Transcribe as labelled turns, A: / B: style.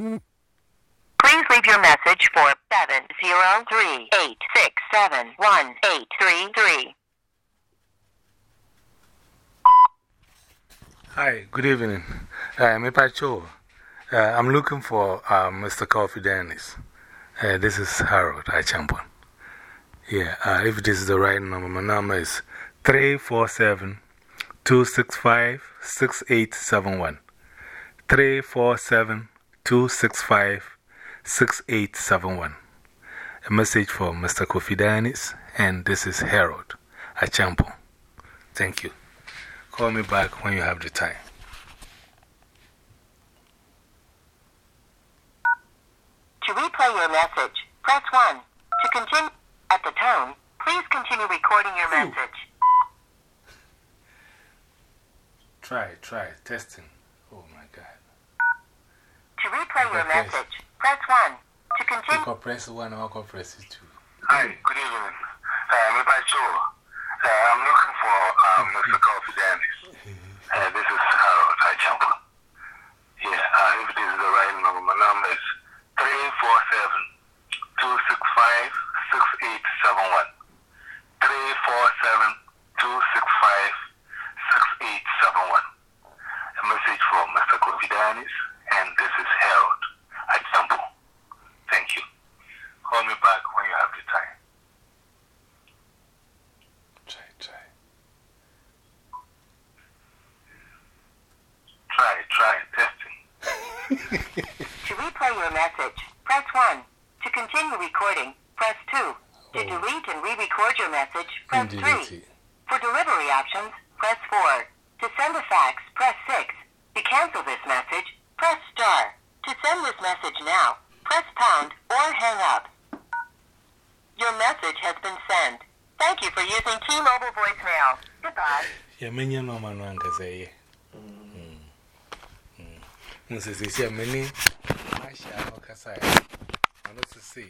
A: Please leave your message for seven zero three eight six seven one eight three three.
B: Hi, good evening. Uh, I'm Ipacho. Uh, I'm looking for uh, Mr. Kofi Dennis. This is Harold Achampon. Yeah, if this is the right number, my number is 347 265 6871. 347 265 6871. A message for Mr. Kofi Dennis, and this is Harold Achampon. Thank you. Call me back when you have the time.
A: To replay your message, press 1. To continue at the tone, please continue recording your message.
B: Try, try, testing. Oh my God.
A: To replay your
B: Okay.
A: message, press 1. To
B: You
A: continue.
B: can press one or can press two.
C: Hi, good evening. Uh, Mr. Cho, uh, I'm looking for uh, Mr. Kofi Dennis. Uh, this is Harold Hachampa. Yeah, uh, if this is the right number, my number is 347 265 6871. 347 265 6871. A message from Mr. Kofi Dennis, and this is Harold Hachampa. Thank you. Call me back when you have the time.
B: Try, try.
C: Try, try, testing.
A: To replay your message, press 1. To continue recording, press 2. To
B: Oh.
A: delete and re-record your message, press
B: And
A: 3. For delivery options, press 4. To send a fax, press 6. To cancel this message, press star. To send this message now, press pound or hang up. Your message has been sent. Thank you for using T-Mobile voicemail. Goodbye.
B: Yeah, man one can say. Mrs. Sia, many, I shall not say. I must say.